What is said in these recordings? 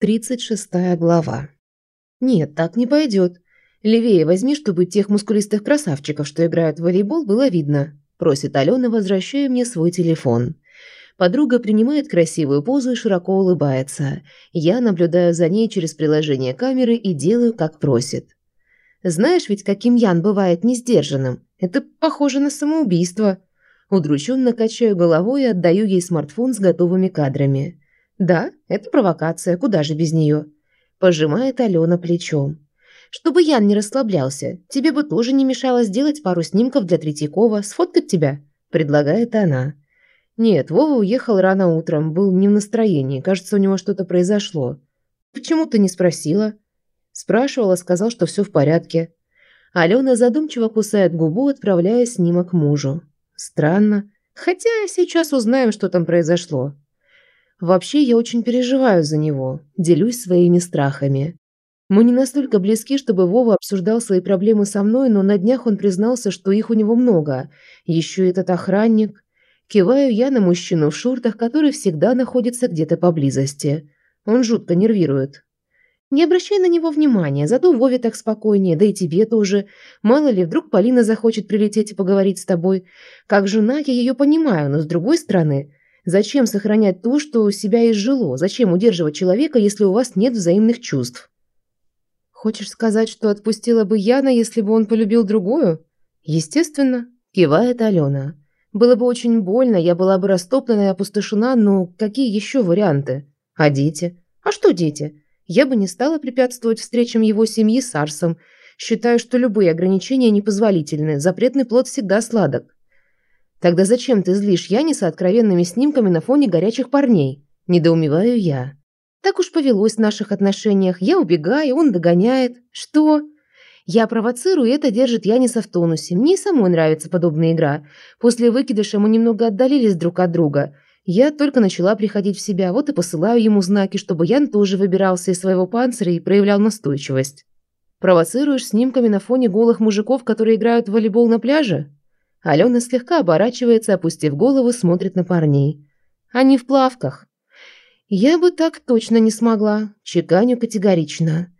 36 глава. Нет, так не пойдет. Левее возьми, чтобы тех мускулистых красавчиков, что играют в волейбол, было видно. Просит Алена, возвращая мне свой телефон. Подруга принимает красивую позу и широко улыбается. Я наблюдаю за ней через приложение камеры и делаю, как просит. Знаешь ведь, каким Ян бывает несдержанным? Это похоже на самоубийство. Удрученно качаю головой и отдаю ей смартфон с готовыми кадрами. «Да, это провокация, куда же без нее?» Пожимает Алена плечом. «Чтобы Ян не расслаблялся, тебе бы тоже не мешало сделать пару снимков для Третьякова, сфоткать тебя», предлагает она. «Нет, Вова уехал рано утром, был не в настроении, кажется, у него что-то произошло». «Почему ты не спросила?» Спрашивала, сказал, что все в порядке. Алена задумчиво кусает губу, отправляя снимок мужу. Странно. Хотя сейчас узнаем, что там произошло. Вообще, я очень переживаю за него, делюсь своими страхами. Мы не настолько близки, чтобы Вова обсуждал свои проблемы со мной, но на днях он признался, что их у него много. Еще этот охранник. Киваю я на мужчину в шортах, который всегда находится где-то поблизости. Он жутко нервирует. Не обращай на него внимания, зато Вове так спокойнее, да и тебе тоже. Мало ли, вдруг Полина захочет прилететь и поговорить с тобой. Как жена я ее понимаю, но с другой стороны, Зачем сохранять то, что у себя изжило? Зачем удерживать человека, если у вас нет взаимных чувств? Хочешь сказать, что отпустила бы Яна, если бы он полюбил другую? Естественно, кивает Алена. Было бы очень больно, я была бы растоплена и опустошена, но какие еще варианты? А дети? А что дети? Я бы не стала препятствовать встречам его семьи с Арсом. Считаю, что любые ограничения непозволительны. Запретный плод всегда сладок. Тогда зачем ты злишь Яниса откровенными снимками на фоне горячих парней? Недоумеваю я. Так уж повелось в наших отношениях. Я убегаю, он догоняет. Что? Я провоцирую, и это держит Яниса в тонусе. Мне и самой нравится подобная игра. После выкидыша мы немного отдалились друг от друга. Я только начала приходить в себя, вот и посылаю ему знаки, чтобы Ян тоже выбирался из своего панциря и проявлял настойчивость. Провоцируешь снимками на фоне голых мужиков, которые играют в волейбол на пляже? Алена слегка оборачивается, опустив голову, смотрит на парней. Они в плавках. Я бы так точно не смогла, чеканю категорично.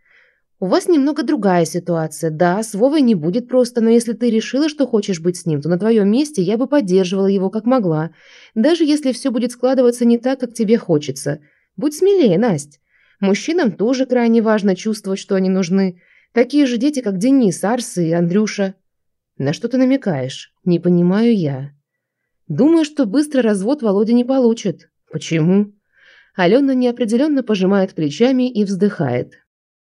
У вас немного другая ситуация. Да, с Вовой не будет просто, но если ты решила, что хочешь быть с ним, то на твоем месте я бы поддерживала его как могла. Даже если все будет складываться не так, как тебе хочется. Будь смелее, Насть. Мужчинам тоже крайне важно чувствовать, что они нужны. Такие же дети, как Денис, Арс и Андрюша. На что ты намекаешь? Не понимаю я. Думаю, что быстро развод Володя не получит. Почему? Алена неопределенно пожимает плечами и вздыхает.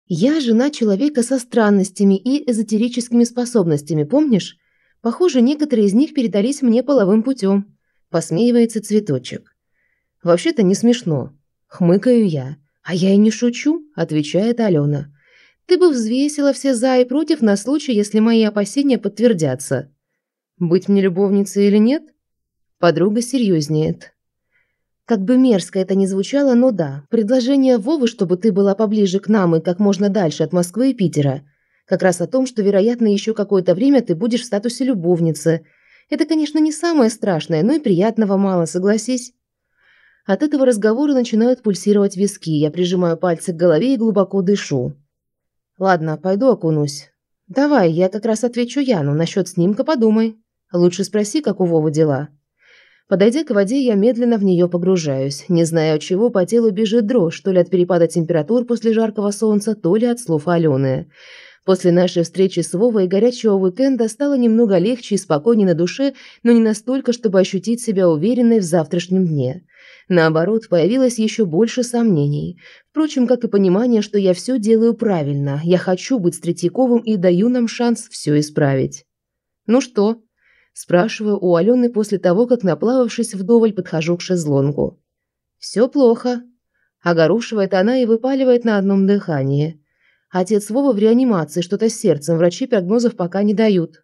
Я жена человека со странностями и эзотерическими способностями, помнишь? Похоже, некоторые из них передались мне половым путем. Посмеивается цветочек. Вообще-то не смешно. Хмыкаю я. А я и не шучу, отвечает Алена. Ты бы взвесила все «за» и «против» на случай, если мои опасения подтвердятся. Быть мне любовницей или нет? Подруга серьезнеет. Как бы мерзко это ни звучало, но да, предложение Вовы, чтобы ты была поближе к нам и как можно дальше от Москвы и Питера, как раз о том, что, вероятно, еще какое-то время ты будешь в статусе любовницы. Это, конечно, не самое страшное, но и приятного мало, согласись. От этого разговора начинают пульсировать виски, я прижимаю пальцы к голове и глубоко дышу. Ладно, пойду окунусь. Давай, я как раз отвечу Яну. Насчет снимка подумай. Лучше спроси, как у Вовы дела. Подойдя к воде, я медленно в нее погружаюсь. Не зная от чего, по телу бежит дрожь, то ли от перепада температур после жаркого солнца, то ли от слов Алены. После нашей встречи с Вовой и горячего уикенда стало немного легче и спокойнее на душе, но не настолько, чтобы ощутить себя уверенной в завтрашнем дне. Наоборот, появилось еще больше сомнений. Впрочем, как и понимание, что я все делаю правильно. Я хочу быть с Третьяковым и даю нам шанс все исправить. «Ну что?» – спрашиваю у Алены после того, как, наплававшись вдоволь, подхожу к шезлонгу. «Все плохо», – огорошивает она и выпаливает на одном дыхании. Отец Вова в реанимации, что-то с сердцем, врачи прогнозов пока не дают.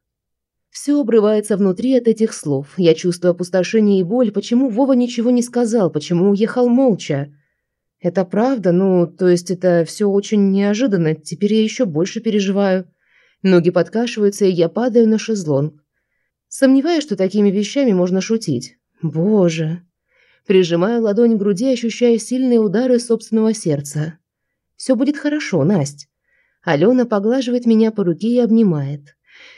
Все обрывается внутри от этих слов. Я чувствую опустошение и боль. Почему Вова ничего не сказал? Почему уехал молча? Это правда? Ну, то есть это все очень неожиданно. Теперь я еще больше переживаю. Ноги подкашиваются, и я падаю на шезлонг. Сомневаюсь, что такими вещами можно шутить. Боже. Прижимаю ладонь к груди, ощущая сильные удары собственного сердца. Все будет хорошо, Насть». Алена поглаживает меня по руке и обнимает.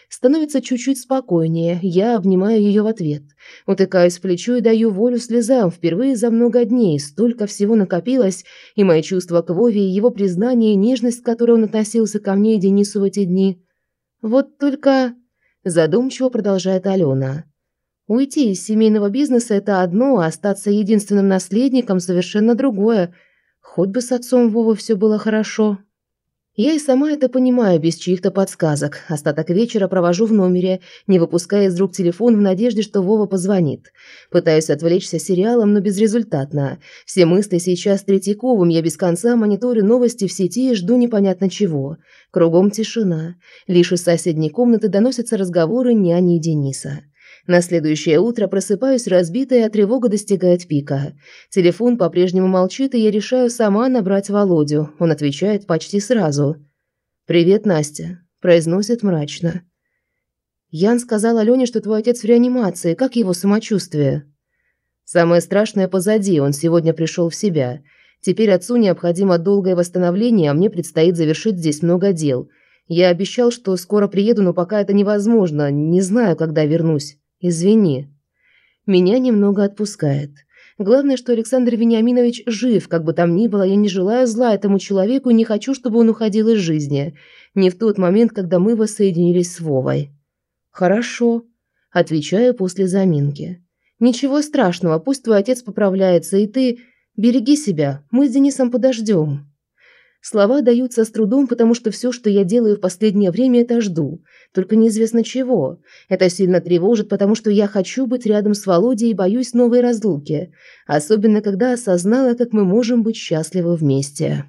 Становится чуть-чуть спокойнее, я обнимаю ее в ответ. Утыкаюсь в плечо и даю волю слезам. Впервые за много дней столько всего накопилось, и мои чувства к Вове, и его признание, нежность, с которой он относился ко мне и Денису в эти дни. Вот только... Задумчиво продолжает Алена. Уйти из семейного бизнеса – это одно, а остаться единственным наследником – совершенно другое. Хоть бы с отцом Вовы все было хорошо. Я и сама это понимаю без чьих-то подсказок. Остаток вечера провожу в номере, не выпуская из рук телефон в надежде, что Вова позвонит. Пытаюсь отвлечься сериалом, но безрезультатно. Все мысли сейчас Третьяковым, я без конца мониторю новости в сети и жду непонятно чего. Кругом тишина. Лишь из соседней комнаты доносятся разговоры няни и Дениса. На следующее утро просыпаюсь разбитая, а тревога достигает пика. Телефон по-прежнему молчит, и я решаю сама набрать Володю. Он отвечает почти сразу. «Привет, Настя», – произносит мрачно. «Ян сказал Алене, что твой отец в реанимации. Как его самочувствие?» «Самое страшное позади. Он сегодня пришел в себя. Теперь отцу необходимо долгое восстановление, а мне предстоит завершить здесь много дел. Я обещал, что скоро приеду, но пока это невозможно. Не знаю, когда вернусь». Извини. Меня немного отпускает. Главное, что Александр Вениаминович жив, как бы там ни было, я не желаю зла этому человеку не хочу, чтобы он уходил из жизни. Не в тот момент, когда мы воссоединились с Вовой. Хорошо, отвечаю после заминки. Ничего страшного, пусть твой отец поправляется, и ты береги себя. Мы с Денисом подождем. Слова даются с трудом, потому что все, что я делаю в последнее время, это жду. Только неизвестно чего. Это сильно тревожит, потому что я хочу быть рядом с Володей и боюсь новой разлуки. Особенно, когда осознала, как мы можем быть счастливы вместе.